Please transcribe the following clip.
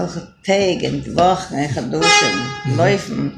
noch Tage und Wochen, ich habe duschen, laufen.